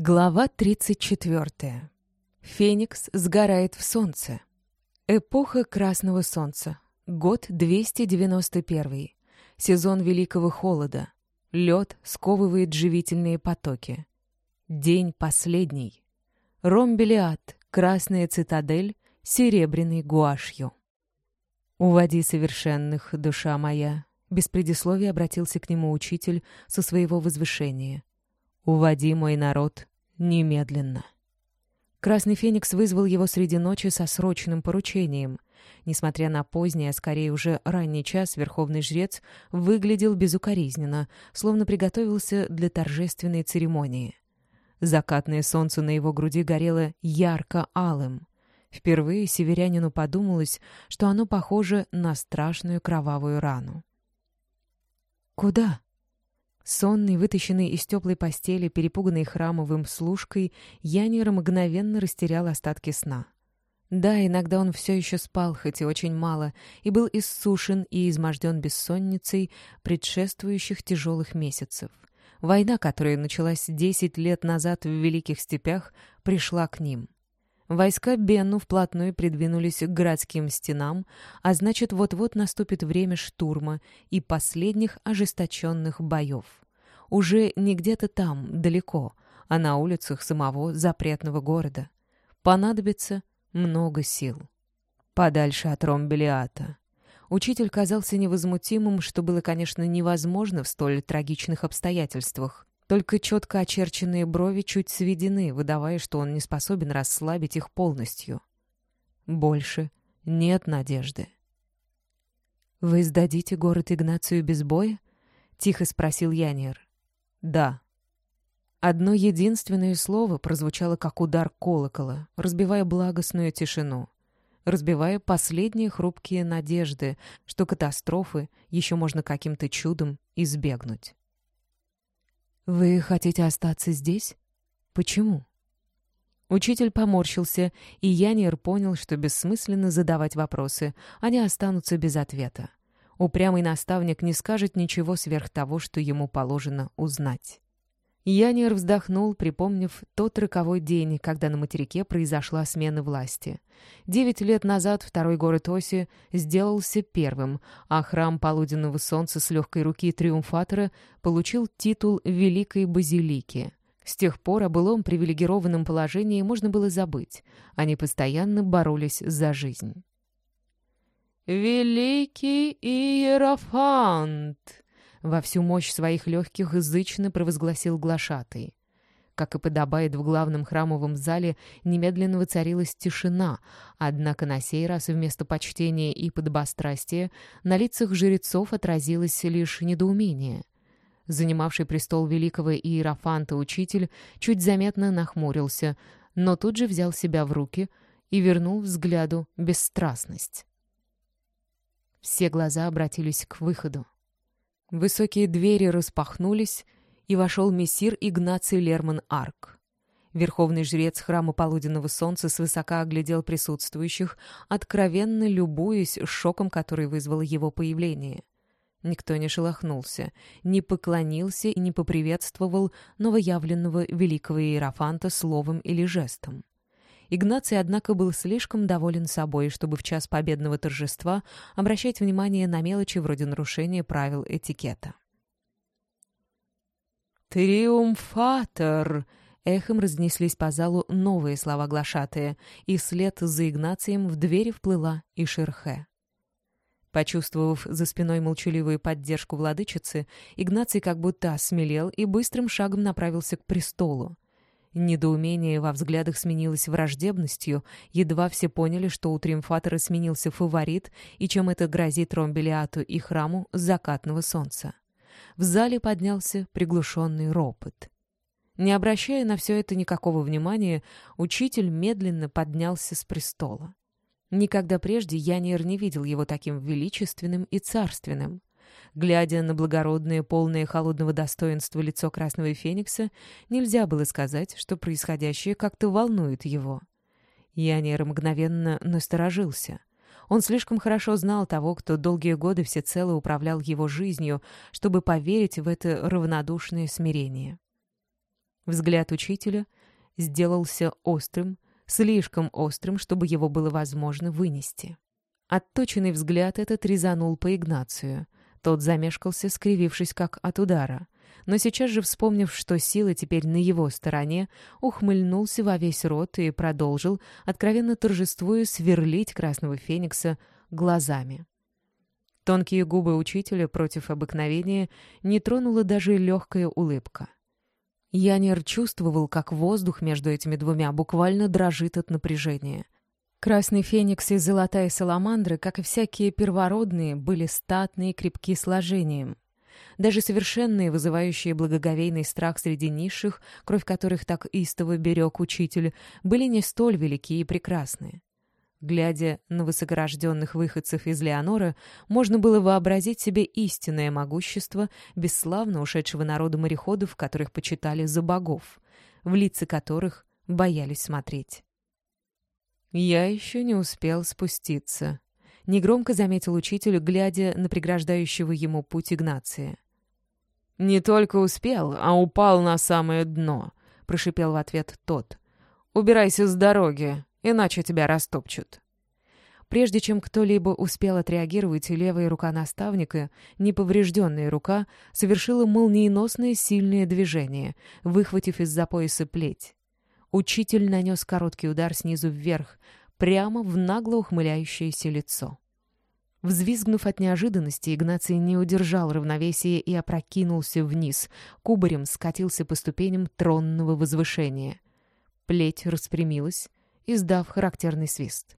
Глава 34. Феникс сгорает в солнце. Эпоха Красного Солнца. Год 291. Сезон Великого Холода. Лед сковывает живительные потоки. День последний. Ромбелиад, Красная Цитадель, Серебряный Гуашью. «Уводи совершенных, душа моя», — без предисловия обратился к нему учитель со своего возвышения. «Уводи мой народ немедленно». Красный Феникс вызвал его среди ночи со срочным поручением. Несмотря на поздний, а скорее уже ранний час, Верховный Жрец выглядел безукоризненно, словно приготовился для торжественной церемонии. Закатное солнце на его груди горело ярко-алым. Впервые северянину подумалось, что оно похоже на страшную кровавую рану. «Куда?» Сонный, вытащенный из теплой постели, перепуганный храмовым служкой, Янир мгновенно растерял остатки сна. Да, иногда он все еще спал, хоть и очень мало, и был иссушен и изможден бессонницей предшествующих тяжелых месяцев. Война, которая началась десять лет назад в Великих Степях, пришла к ним. Войска Бенну вплотную придвинулись к городским стенам, а значит, вот-вот наступит время штурма и последних ожесточенных боев. Уже не где-то там, далеко, а на улицах самого запретного города. Понадобится много сил. Подальше от Ромбелиата. Учитель казался невозмутимым, что было, конечно, невозможно в столь трагичных обстоятельствах. Только четко очерченные брови чуть сведены, выдавая, что он не способен расслабить их полностью. Больше нет надежды. «Вы сдадите город Игнацию без боя?» — тихо спросил Янир. «Да». Одно единственное слово прозвучало как удар колокола, разбивая благостную тишину, разбивая последние хрупкие надежды, что катастрофы еще можно каким-то чудом избегнуть. «Вы хотите остаться здесь? Почему?» Учитель поморщился, и Янир понял, что бессмысленно задавать вопросы, они останутся без ответа. Упрямый наставник не скажет ничего сверх того, что ему положено узнать. Янир вздохнул, припомнив тот роковой день, когда на материке произошла смена власти. Девять лет назад второй город Оси сделался первым, а храм полуденного солнца с легкой руки триумфатора получил титул Великой Базилики. С тех пор о былом привилегированном положении можно было забыть. Они постоянно боролись за жизнь. «Великий Иерофант!» Во всю мощь своих легких язычно провозгласил глашатый. Как и подобает в главном храмовом зале, немедленно воцарилась тишина, однако на сей раз вместо почтения и подобострастия на лицах жрецов отразилось лишь недоумение. Занимавший престол великого иерофанта учитель чуть заметно нахмурился, но тут же взял себя в руки и вернул взгляду бесстрастность. Все глаза обратились к выходу. Высокие двери распахнулись, и вошел мессир Игнаций Лерман Арк. Верховный жрец храма полуденного солнца свысока оглядел присутствующих, откровенно любуясь шоком, который вызвало его появление. Никто не шелохнулся, не поклонился и не поприветствовал новоявленного великого иерофанта словом или жестом. Игнаций, однако, был слишком доволен собой, чтобы в час победного торжества обращать внимание на мелочи вроде нарушения правил этикета. «Триумфатор!» Эхом разнеслись по залу новые слова глашатые, и вслед за Игнацием в двери вплыла и Шерхе. Почувствовав за спиной молчаливую поддержку владычицы, Игнаций как будто осмелел и быстрым шагом направился к престолу. Недоумение во взглядах сменилось враждебностью, едва все поняли, что у Триумфатора сменился фаворит и чем это грозит Ромбелиату и храму закатного солнца. В зале поднялся приглушенный ропот. Не обращая на все это никакого внимания, учитель медленно поднялся с престола. Никогда прежде Янир не видел его таким величественным и царственным. Глядя на благородное, полное холодного достоинства лицо Красного Феникса, нельзя было сказать, что происходящее как-то волнует его. Янир мгновенно насторожился. Он слишком хорошо знал того, кто долгие годы всецело управлял его жизнью, чтобы поверить в это равнодушное смирение. Взгляд учителя сделался острым, слишком острым, чтобы его было возможно вынести. Отточенный взгляд этот резанул по Игнацию. Тот замешкался, скривившись как от удара. Но сейчас же, вспомнив, что сила теперь на его стороне, ухмыльнулся во весь рот и продолжил, откровенно торжествуя, сверлить красного феникса глазами. Тонкие губы учителя против обыкновения не тронула даже легкая улыбка. Янер чувствовал, как воздух между этими двумя буквально дрожит от напряжения. Красный феникс и золотая саламандра, как и всякие первородные, были статные и крепки сложением. Даже совершенные, вызывающие благоговейный страх среди низших, кровь которых так истово берег учитель, были не столь велики и прекрасны. Глядя на высокорожденных выходцев из Леонора, можно было вообразить себе истинное могущество бесславно ушедшего народа мореходов, которых почитали за богов, в лица которых боялись смотреть. «Я еще не успел спуститься», — негромко заметил учитель, глядя на преграждающего ему путь Игнация. «Не только успел, а упал на самое дно», — прошипел в ответ тот. «Убирайся с дороги, иначе тебя растопчут». Прежде чем кто-либо успел отреагировать, левая рука наставника, неповрежденная рука, совершила молниеносное сильное движение, выхватив из-за пояса плеть. Учитель нанес короткий удар снизу вверх, прямо в нагло ухмыляющееся лицо. Взвизгнув от неожиданности, Игнаций не удержал равновесия и опрокинулся вниз, кубарем скатился по ступеням тронного возвышения. Плеть распрямилась, издав характерный свист.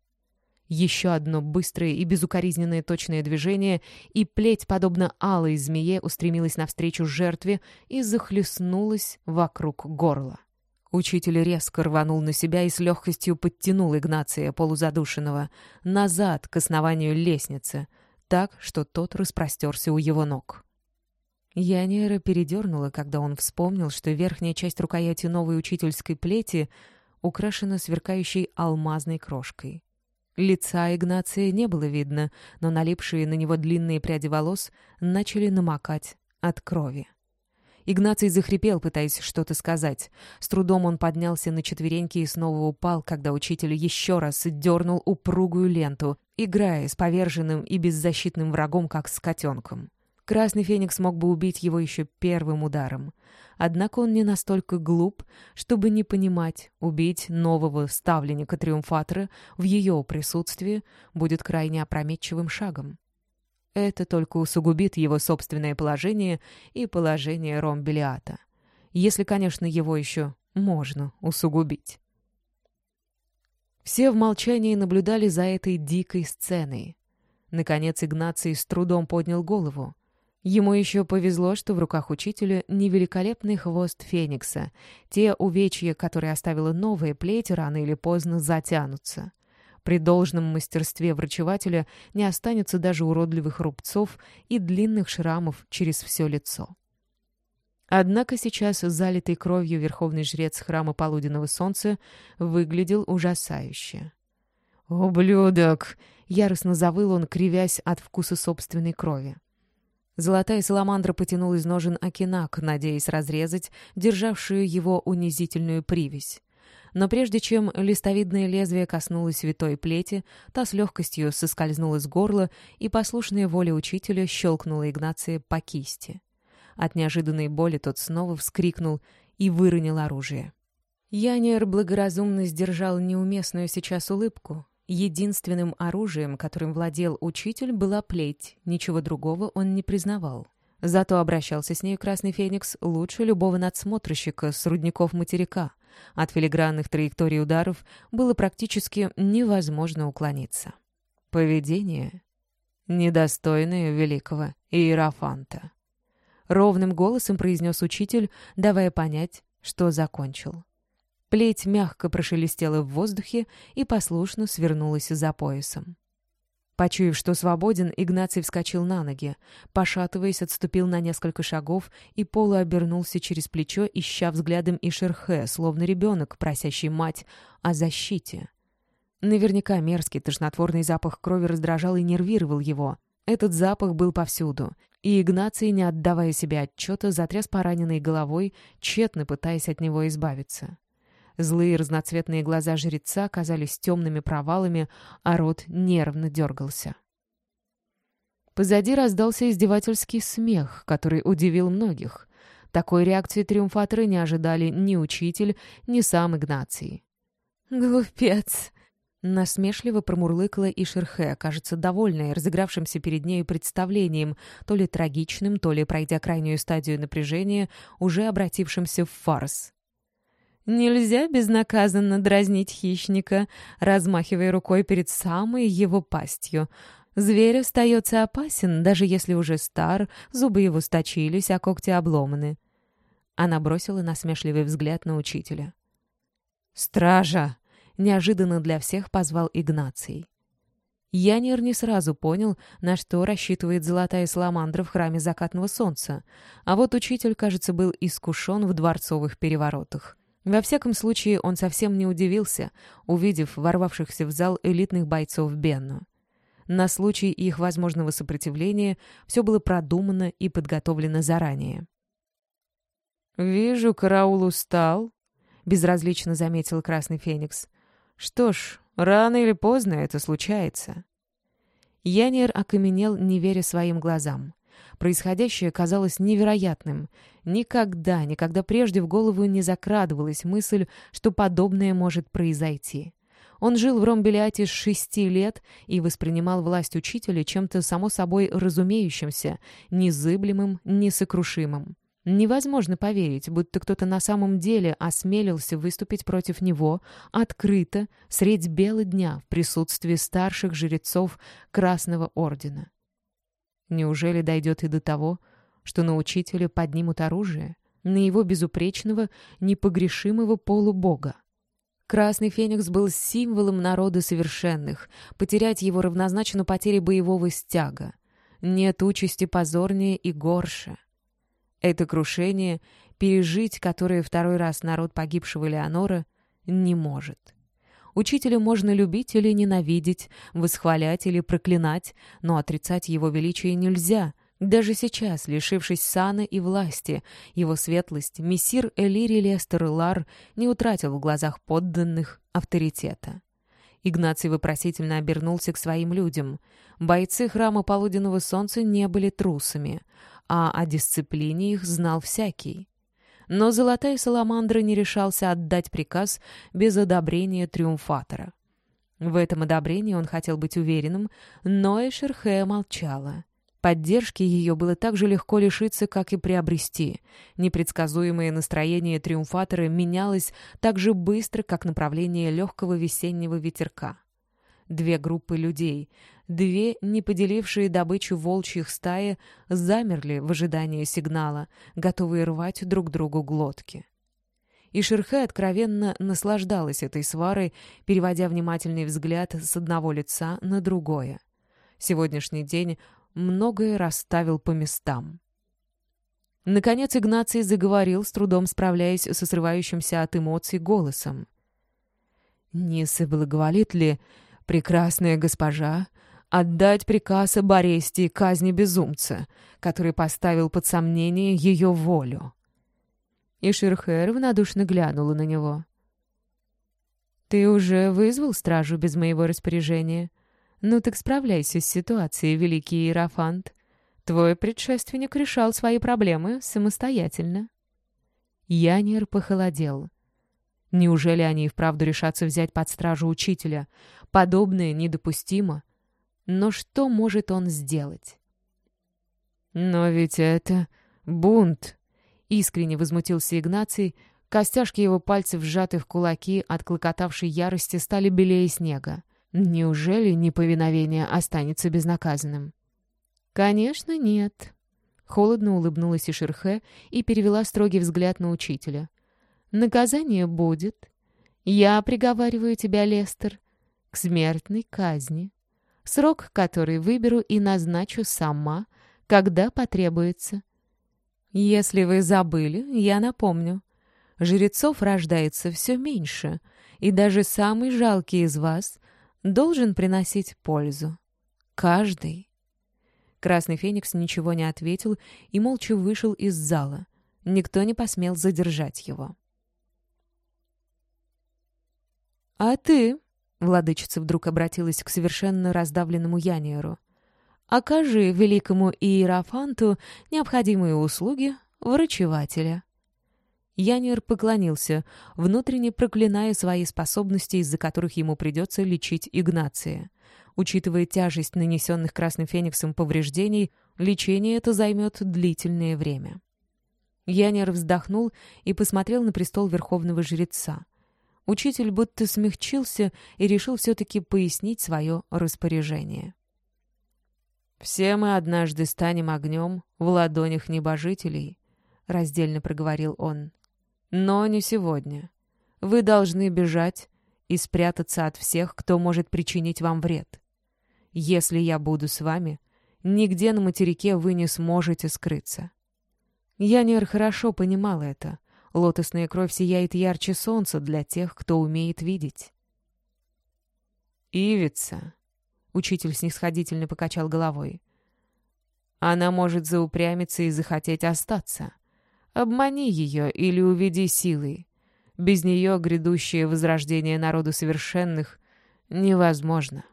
Еще одно быстрое и безукоризненное точное движение, и плеть, подобно алой змее, устремилась навстречу жертве и захлестнулась вокруг горла. Учитель резко рванул на себя и с легкостью подтянул Игнация, полузадушенного, назад к основанию лестницы, так, что тот распростерся у его ног. Яниера передернула, когда он вспомнил, что верхняя часть рукояти новой учительской плети украшена сверкающей алмазной крошкой. Лица Игнация не было видно, но налипшие на него длинные пряди волос начали намокать от крови. Игнаций захрипел, пытаясь что-то сказать. С трудом он поднялся на четвереньки и снова упал, когда учитель еще раз дернул упругую ленту, играя с поверженным и беззащитным врагом, как с котенком. Красный Феникс мог бы убить его еще первым ударом. Однако он не настолько глуп, чтобы не понимать, убить нового ставленника Триумфатора в ее присутствии будет крайне опрометчивым шагом. Это только усугубит его собственное положение и положение Ромбелиата. Если, конечно, его еще можно усугубить. Все в молчании наблюдали за этой дикой сценой. Наконец Игнаций с трудом поднял голову. Ему еще повезло, что в руках учителя невеликолепный хвост Феникса. Те увечья, которые оставила новая плеть, рано или поздно затянутся. При должном мастерстве врачевателя не останется даже уродливых рубцов и длинных шрамов через все лицо. Однако сейчас залитый кровью верховный жрец храма полуденного солнца выглядел ужасающе. «Ублюдок!» — яростно завыл он, кривясь от вкуса собственной крови. Золотая саламандра потянул из ножен окинак, надеясь разрезать державшую его унизительную привязь. Но прежде чем листовидное лезвие коснулось витой плети, та с легкостью соскользнула с горла, и послушная воля учителя щелкнула Игнация по кисти. От неожиданной боли тот снова вскрикнул и выронил оружие. Янер благоразумно сдержал неуместную сейчас улыбку. Единственным оружием, которым владел учитель, была плеть, ничего другого он не признавал. Зато обращался с ней Красный Феникс лучше любого надсмотрщика с рудников материка. От филигранных траекторий ударов было практически невозможно уклониться. Поведение недостойное великого Иерофанта. Ровным голосом произнес учитель, давая понять, что закончил. Плеть мягко прошелестела в воздухе и послушно свернулась за поясом. Почуяв, что свободен, Игнаций вскочил на ноги. Пошатываясь, отступил на несколько шагов и полуобернулся через плечо, ища взглядом Ишерхе, словно ребенок, просящий мать о защите. Наверняка мерзкий тошнотворный запах крови раздражал и нервировал его. Этот запах был повсюду. И Игнаций, не отдавая себе отчета, затряс пораненной головой, тщетно пытаясь от него избавиться. Злые разноцветные глаза жреца казались темными провалами, а рот нервно дергался. Позади раздался издевательский смех, который удивил многих. Такой реакции триумфаторы не ожидали ни учитель, ни сам Игнаций. «Глупец!» Насмешливо промурлыкала и Шерхе, кажется, довольная разыгравшимся перед нею представлением, то ли трагичным, то ли, пройдя крайнюю стадию напряжения, уже обратившимся в фарс. «Нельзя безнаказанно дразнить хищника, размахивая рукой перед самой его пастью. Зверь остается опасен, даже если уже стар, зубы его сточились, а когти обломаны». Она бросила насмешливый взгляд на учителя. «Стража!» неожиданно для всех позвал Игнаций. Янир не сразу понял, на что рассчитывает золотая саламандра в храме закатного солнца, а вот учитель, кажется, был искушен в дворцовых переворотах. Во всяком случае, он совсем не удивился, увидев ворвавшихся в зал элитных бойцов Бенну. На случай их возможного сопротивления все было продумано и подготовлено заранее. «Вижу, караул устал», — безразлично заметил Красный Феникс. Что ж, рано или поздно это случается. Янир окаменел, не веря своим глазам. Происходящее казалось невероятным. Никогда, никогда прежде в голову не закрадывалась мысль, что подобное может произойти. Он жил в Ромбелиате с шести лет и воспринимал власть учителя чем-то само собой разумеющимся, незыблемым, несокрушимым. Невозможно поверить, будто кто-то на самом деле осмелился выступить против него открыто, средь бела дня, в присутствии старших жрецов Красного Ордена. Неужели дойдет и до того, что на учителя поднимут оружие, на его безупречного, непогрешимого полубога? Красный Феникс был символом народа совершенных, потерять его равнозначно потере боевого стяга. Нет участи позорнее и горше — это крушение, пережить которое второй раз народ погибшего Леонора, не может. Учителя можно любить или ненавидеть, восхвалять или проклинать, но отрицать его величие нельзя. Даже сейчас, лишившись сана и власти, его светлость, мессир Элири Лестер Лар не утратил в глазах подданных авторитета. Игнаций вопросительно обернулся к своим людям. Бойцы храма Полуденного Солнца не были трусами а о дисциплине их знал всякий. Но золотая саламандра не решался отдать приказ без одобрения триумфатора. В этом одобрении он хотел быть уверенным, но Эшерхе молчала. Поддержки ее было так же легко лишиться, как и приобрести. Непредсказуемое настроение триумфатора менялось так же быстро, как направление легкого весеннего ветерка. Две группы людей, Две, не поделившие добычу волчьих стаи, замерли в ожидании сигнала, готовые рвать друг другу глотки. И Шерхе откровенно наслаждалась этой сварой, переводя внимательный взгляд с одного лица на другое. Сегодняшний день многое расставил по местам. Наконец Игнаций заговорил, с трудом справляясь со срывающимся от эмоций голосом. «Не соблаговолит ли прекрасная госпожа отдать приказ об аресте и казни безумца, который поставил под сомнение ее волю. И Ширхер равнодушно глянула на него. «Ты уже вызвал стражу без моего распоряжения? Ну так справляйся с ситуацией, великий Иерофант. Твой предшественник решал свои проблемы самостоятельно». Янир похолодел. Неужели они и вправду решатся взять под стражу учителя? Подобное недопустимо. Но что может он сделать? «Но ведь это бунт!» — искренне возмутился Игнаций. Костяшки его пальцев, сжатых в кулаки от клокотавшей ярости, стали белее снега. Неужели неповиновение останется безнаказанным? «Конечно, нет», — холодно улыбнулась Ишерхе и перевела строгий взгляд на учителя. «Наказание будет. Я приговариваю тебя, Лестер, к смертной казни» срок который выберу и назначу сама, когда потребуется. Если вы забыли, я напомню. Жрецов рождается все меньше, и даже самый жалкий из вас должен приносить пользу. Каждый. Красный Феникс ничего не ответил и молча вышел из зала. Никто не посмел задержать его. «А ты?» — владычица вдруг обратилась к совершенно раздавленному Яниеру. «Окажи великому Иерофанту необходимые услуги врачевателя». Янир поклонился, внутренне проклиная свои способности, из-за которых ему придется лечить Игнация. Учитывая тяжесть нанесенных Красным Фениксом повреждений, лечение это займет длительное время. Янир вздохнул и посмотрел на престол Верховного Жреца. Учитель будто смягчился и решил все-таки пояснить свое распоряжение. «Все мы однажды станем огнем в ладонях небожителей», — раздельно проговорил он. Но не сегодня. Вы должны бежать и спрятаться от всех, кто может причинить вам вред. Если я буду с вами, нигде на материке вы не сможете скрыться. Янир хорошо понимал это. Лотосная кровь сияет ярче солнца для тех, кто умеет видеть. «Ивица», — учитель снисходительно покачал головой, — «она может заупрямиться и захотеть остаться. Обмани ее или уведи силой. Без нее грядущее возрождение народу совершенных невозможно.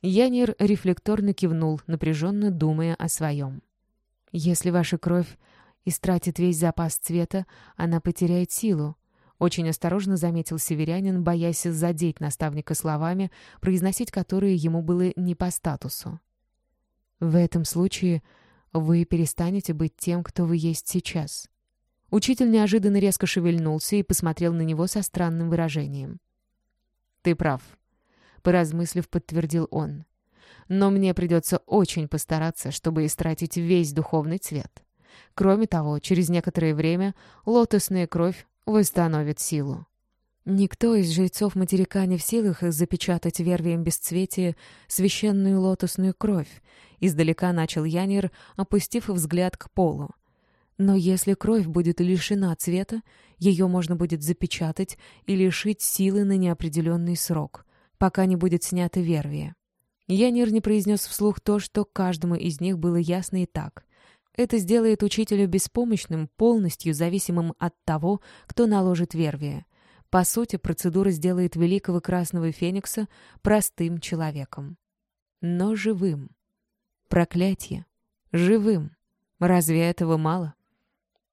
Янир рефлекторно кивнул, напряженно думая о своем. «Если ваша кровь истратит весь запас цвета, она потеряет силу», — очень осторожно заметил северянин, боясь задеть наставника словами, произносить которые ему было не по статусу. «В этом случае вы перестанете быть тем, кто вы есть сейчас». Учитель неожиданно резко шевельнулся и посмотрел на него со странным выражением. «Ты прав», — поразмыслив, подтвердил он. «Но мне придется очень постараться, чтобы истратить весь духовный цвет. Кроме того, через некоторое время лотосная кровь восстановит силу». Никто из жрецов материка не в силах запечатать вервием бесцветия священную лотосную кровь, издалека начал Янир, опустив взгляд к полу. Но если кровь будет лишена цвета, ее можно будет запечатать и лишить силы на неопределенный срок, пока не будет снято вервие. Янир не произнес вслух то, что каждому из них было ясно и так. Это сделает учителя беспомощным, полностью зависимым от того, кто наложит вервие. По сути, процедура сделает великого Красного Феникса простым человеком. Но живым. Проклятие. Живым. Разве этого мало?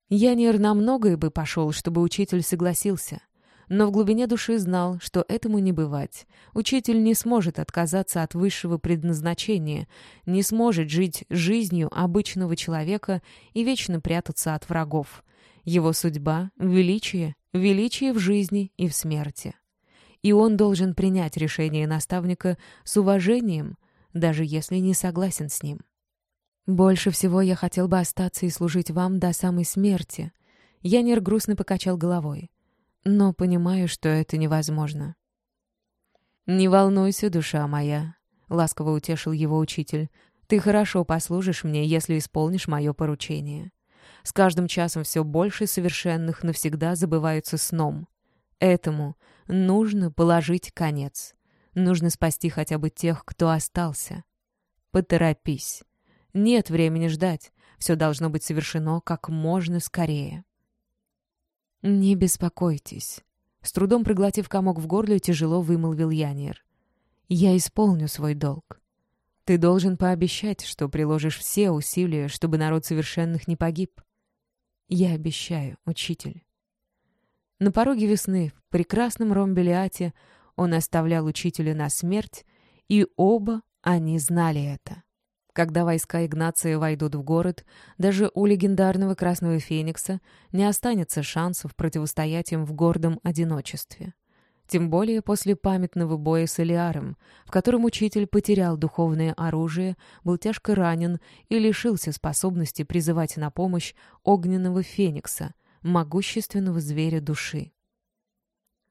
Янир на многое бы пошел, чтобы учитель согласился. Но в глубине души знал, что этому не бывать. Учитель не сможет отказаться от высшего предназначения, не сможет жить жизнью обычного человека и вечно прятаться от врагов. Его судьба — величие величие в жизни и в смерти. И он должен принять решение наставника с уважением, даже если не согласен с ним. «Больше всего я хотел бы остаться и служить вам до самой смерти», Янер грустно покачал головой. «Но понимаю, что это невозможно». «Не волнуйся, душа моя», — ласково утешил его учитель. «Ты хорошо послужишь мне, если исполнишь мое поручение. С каждым часом все больше совершенных навсегда забываются сном. Этому нужно положить конец. Нужно спасти хотя бы тех, кто остался. Поторопись. Нет времени ждать. Все должно быть совершено как можно скорее. «Не беспокойтесь». С трудом проглотив комок в горле, тяжело вымолвил Янир. «Я исполню свой долг. Ты должен пообещать, что приложишь все усилия, чтобы народ совершенных не погиб. Я обещаю, учитель. На пороге весны, в прекрасном Ромбелиате, он оставлял учителя на смерть, и оба они знали это. Когда войска Игнация войдут в город, даже у легендарного Красного Феникса не останется шансов противостоять им в гордом одиночестве. Тем более после памятного боя с Элиаром, в котором учитель потерял духовное оружие, был тяжко ранен и лишился способности призывать на помощь огненного феникса, могущественного зверя души.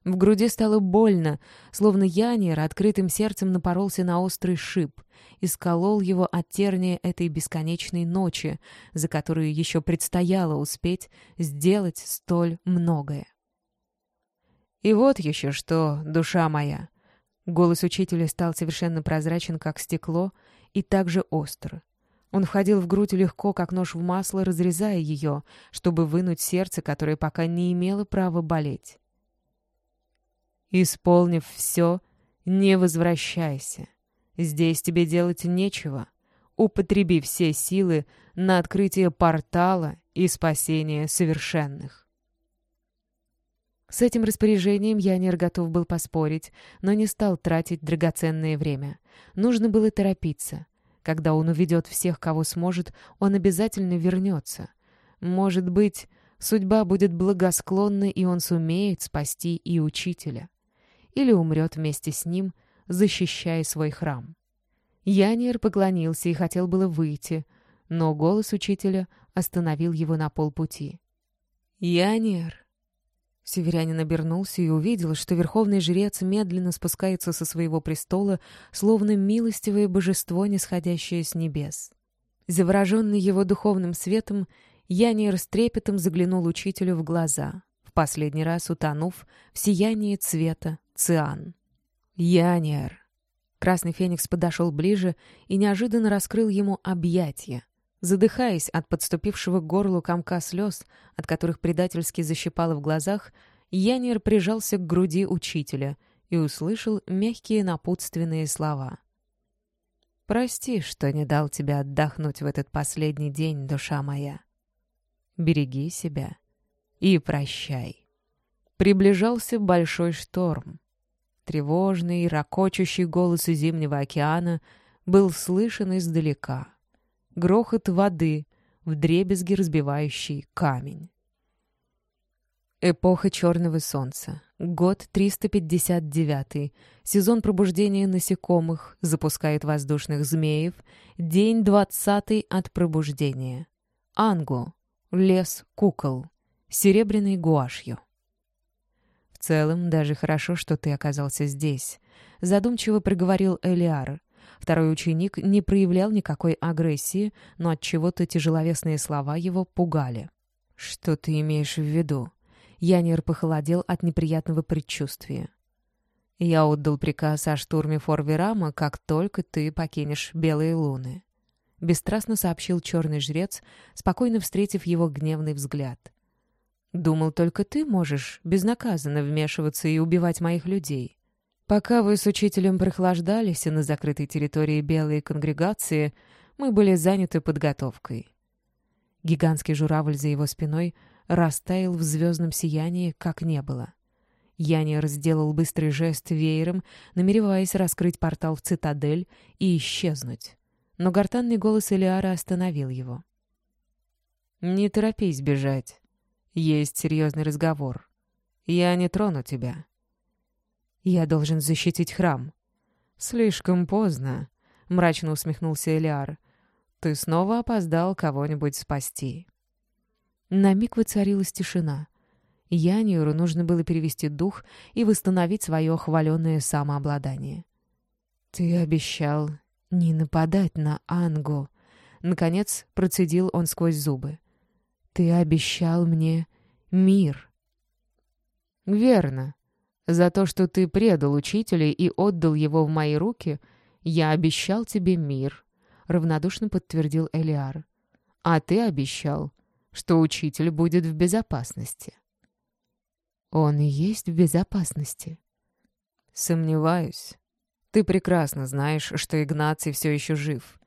В груди стало больно, словно Янир открытым сердцем напоролся на острый шип и сколол его от терния этой бесконечной ночи, за которую еще предстояло успеть сделать столь многое. И вот еще что, душа моя. Голос учителя стал совершенно прозрачен, как стекло, и также остр. Он входил в грудь легко, как нож в масло, разрезая ее, чтобы вынуть сердце, которое пока не имело права болеть. «Исполнив все, не возвращайся. Здесь тебе делать нечего. Употреби все силы на открытие портала и спасение совершенных». С этим распоряжением Янер готов был поспорить, но не стал тратить драгоценное время. Нужно было торопиться. Когда он уведет всех, кого сможет, он обязательно вернется. Может быть, судьба будет благосклонна, и он сумеет спасти и учителя. Или умрет вместе с ним, защищая свой храм. Янир поклонился и хотел было выйти, но голос учителя остановил его на полпути. «Янир!» Северянин обернулся и увидел, что верховный жрец медленно спускается со своего престола, словно милостивое божество, нисходящее с небес. Завороженный его духовным светом, Янир с трепетом заглянул учителю в глаза, последний раз утонув в сиянии цвета циан. «Янир!» Красный феникс подошел ближе и неожиданно раскрыл ему объятия. Задыхаясь от подступившего к горлу комка слез, от которых предательски защипало в глазах, Янир прижался к груди учителя и услышал мягкие напутственные слова. «Прости, что не дал тебе отдохнуть в этот последний день, душа моя. Береги себя и прощай». Приближался большой шторм. Тревожный, ракочущий голос зимнего океана был слышен издалека — грохот воды, вдребезги разбивающий камень. Эпоха Черного Солнца. Год 359. Сезон пробуждения насекомых. Запускает воздушных змеев. День 20 от пробуждения. Ангу. Лес кукол. Серебряный гуашью. «В целом, даже хорошо, что ты оказался здесь», — задумчиво проговорил Элиар. Второй ученик не проявлял никакой агрессии, но от чего-то тяжеловесные слова его пугали. «Что ты имеешь в виду?» Янир похолодел от неприятного предчувствия. «Я отдал приказ о штурме Форверама, как только ты покинешь Белые Луны», — бесстрастно сообщил черный жрец, спокойно встретив его гневный взгляд. «Думал, только ты можешь безнаказанно вмешиваться и убивать моих людей. Пока вы с учителем прохлаждались на закрытой территории белой конгрегации, мы были заняты подготовкой. Гигантский журавль за его спиной растаял в звездном сиянии, как не было. Янир сделал быстрый жест веером, намереваясь раскрыть портал в цитадель и исчезнуть. Но гортанный голос Элиара остановил его. «Не торопись бежать. Есть серьезный разговор. Я не трону тебя. Я должен защитить храм». «Слишком поздно», — мрачно усмехнулся Элиар. «Ты снова опоздал кого-нибудь спасти». На миг воцарилась тишина. Яниору нужно было перевести дух и восстановить свое хваленное самообладание. «Ты обещал не нападать на Ангу», — наконец процедил он сквозь зубы. «Ты обещал мне мир». «Верно», за то, что ты предал учителя и отдал его в мои руки, я обещал тебе мир», — равнодушно подтвердил Элиар. «А ты обещал, что учитель будет в безопасности». «Он и есть в безопасности». «Сомневаюсь. Ты прекрасно знаешь, что Игнаций все еще жив.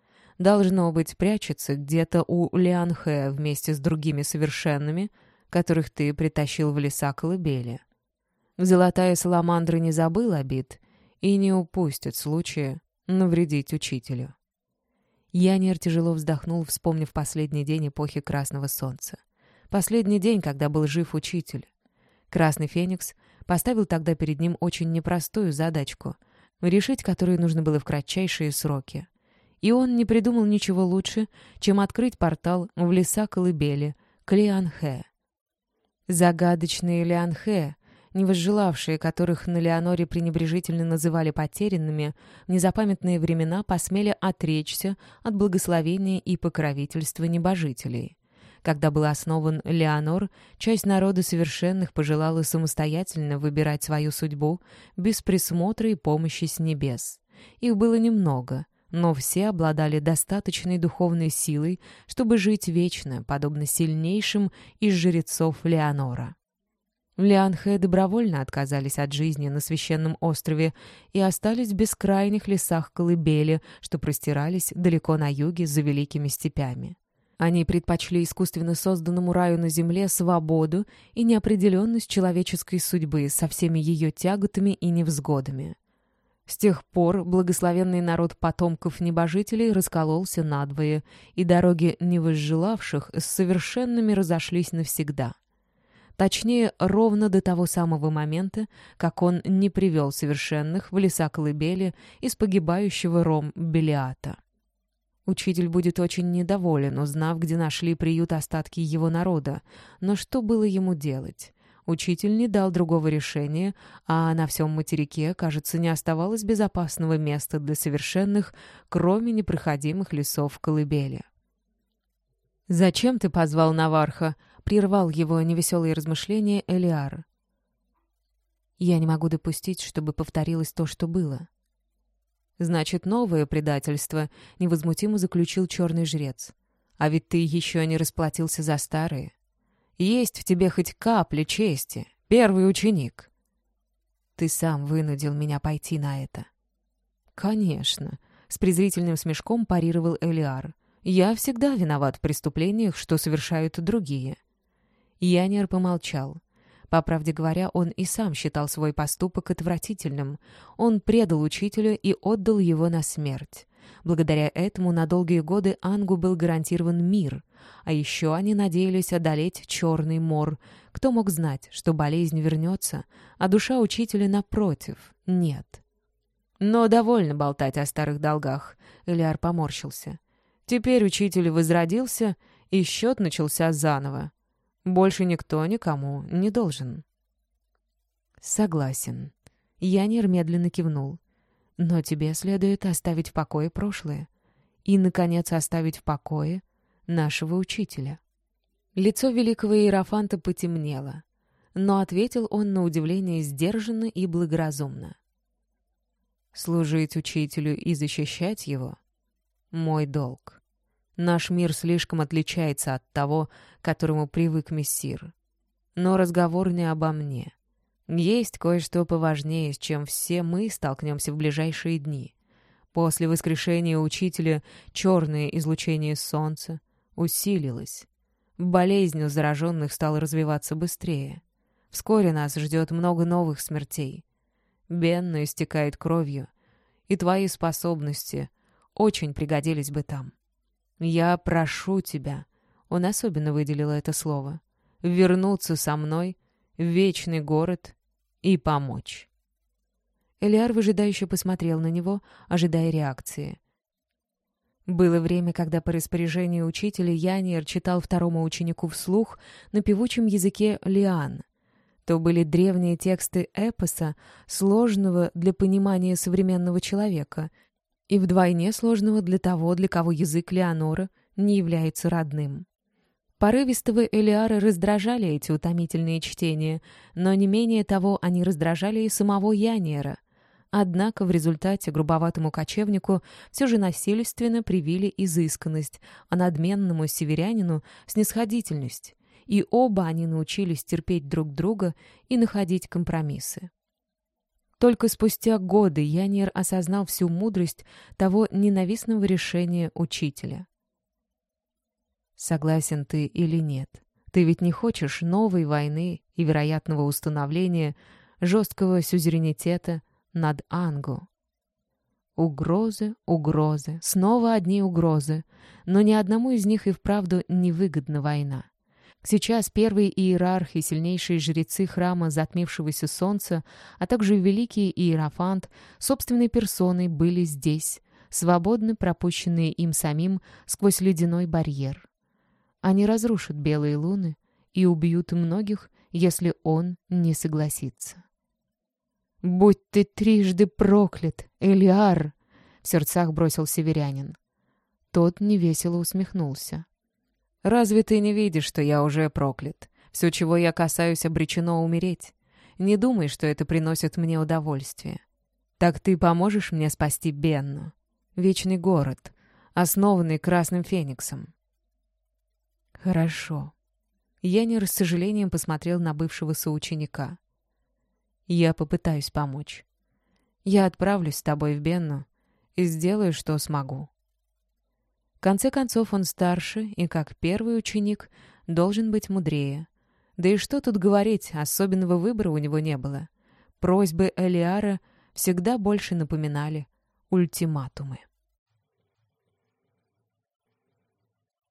Должно быть, прячется где-то у Лианхэ вместе с другими совершенными, которых ты притащил в леса колыбели». Золотая саламандра не забыл обид и не упустит случая навредить учителю. Янир тяжело вздохнул, вспомнив последний день эпохи Красного Солнца. Последний день, когда был жив учитель. Красный Феникс поставил тогда перед ним очень непростую задачку, решить которую нужно было в кратчайшие сроки. И он не придумал ничего лучше, чем открыть портал в леса Колыбели, к Лианхэ. Загадочные Лианхэ не возжелавшие которых на Леоноре пренебрежительно называли потерянными, в незапамятные времена посмели отречься от благословения и покровительства небожителей. Когда был основан Леонор, часть народа совершенных пожелала самостоятельно выбирать свою судьбу без присмотра и помощи с небес. Их было немного, но все обладали достаточной духовной силой, чтобы жить вечно, подобно сильнейшим из жрецов Леонора. Лианхэ добровольно отказались от жизни на священном острове и остались в бескрайних лесах колыбели, что простирались далеко на юге за великими степями. Они предпочли искусственно созданному раю на земле свободу и неопределенность человеческой судьбы со всеми ее тяготами и невзгодами. С тех пор благословенный народ потомков небожителей раскололся надвое, и дороги невозжелавших с совершенными разошлись навсегда. Точнее, ровно до того самого момента, как он не привел совершенных в леса колыбели из погибающего Ром Белиата. Учитель будет очень недоволен, узнав, где нашли приют остатки его народа. Но что было ему делать? Учитель не дал другого решения, а на всем материке, кажется, не оставалось безопасного места для совершенных, кроме непроходимых лесов колыбели. «Зачем ты позвал Наварха?» — прервал его невеселые размышления Элиар. «Я не могу допустить, чтобы повторилось то, что было». «Значит, новое предательство», — невозмутимо заключил черный жрец. «А ведь ты еще не расплатился за старые». Есть в тебе хоть капля чести, первый ученик. Ты сам вынудил меня пойти на это. Конечно, с презрительным смешком парировал Элиар. Я всегда виноват в преступлениях, что совершают другие. Янер помолчал. По правде говоря, он и сам считал свой поступок отвратительным. Он предал учителя и отдал его на смерть. Благодаря этому на долгие годы Ангу был гарантирован мир, а еще они надеялись одолеть Черный мор. Кто мог знать, что болезнь вернется, а душа учителя, напротив, нет. Но довольно болтать о старых долгах, Элиар поморщился. Теперь учитель возродился, и счет начался заново. Больше никто никому не должен. Согласен. Янир медленно кивнул. Но тебе следует оставить в покое прошлое. И, наконец, оставить в покое нашего учителя. Лицо великого иерофанта потемнело, но ответил он на удивление сдержанно и благоразумно. «Служить учителю и защищать его — мой долг. Наш мир слишком отличается от того, к которому привык мессир. Но разговор не обо мне. Есть кое-что поважнее, с чем все мы столкнемся в ближайшие дни. После воскрешения учителя черное излучение солнца усилилось. Болезнь у зараженных стала развиваться быстрее. Вскоре нас ждет много новых смертей. Бенна истекает кровью, и твои способности очень пригодились бы там. Я прошу тебя, он особенно выделил это слово, вернуться со мной в вечный город и помочь. Элиар выжидающе посмотрел на него, ожидая реакции. Было время, когда по распоряжению учителя Яниер читал второму ученику вслух на певучем языке лиан. То были древние тексты эпоса, сложного для понимания современного человека, и вдвойне сложного для того, для кого язык Леонора не является родным. Порывистого Элиара раздражали эти утомительные чтения, но не менее того они раздражали и самого Яниера. Однако в результате грубоватому кочевнику все же насильственно привили изысканность, а надменному северянину — снисходительность, и оба они научились терпеть друг друга и находить компромиссы. Только спустя годы Яниер осознал всю мудрость того ненавистного решения учителя. Согласен ты или нет? Ты ведь не хочешь новой войны и вероятного установления жесткого сюзеренитета над Ангу. Угрозы, угрозы, снова одни угрозы, но ни одному из них и вправду не выгодна война. Сейчас первые иерархи, сильнейшие жрецы храма затмившегося солнца, а также великий иерофант собственной персоной были здесь, свободно пропущенные им самим сквозь ледяной барьер. Они разрушат белые луны и убьют многих, если он не согласится. «Будь ты трижды проклят, Элиар!» — в сердцах бросил северянин. Тот невесело усмехнулся. «Разве ты не видишь, что я уже проклят? Все, чего я касаюсь, обречено умереть. Не думай, что это приносит мне удовольствие. Так ты поможешь мне спасти Бенну?» Вечный город, основанный Красным Фениксом. Хорошо. Янир с сожалением посмотрел на бывшего соученика. Я попытаюсь помочь. Я отправлюсь с тобой в Бенну и сделаю, что смогу. В конце концов, он старше и, как первый ученик, должен быть мудрее. Да и что тут говорить, особенного выбора у него не было. Просьбы Элиара всегда больше напоминали ультиматумы.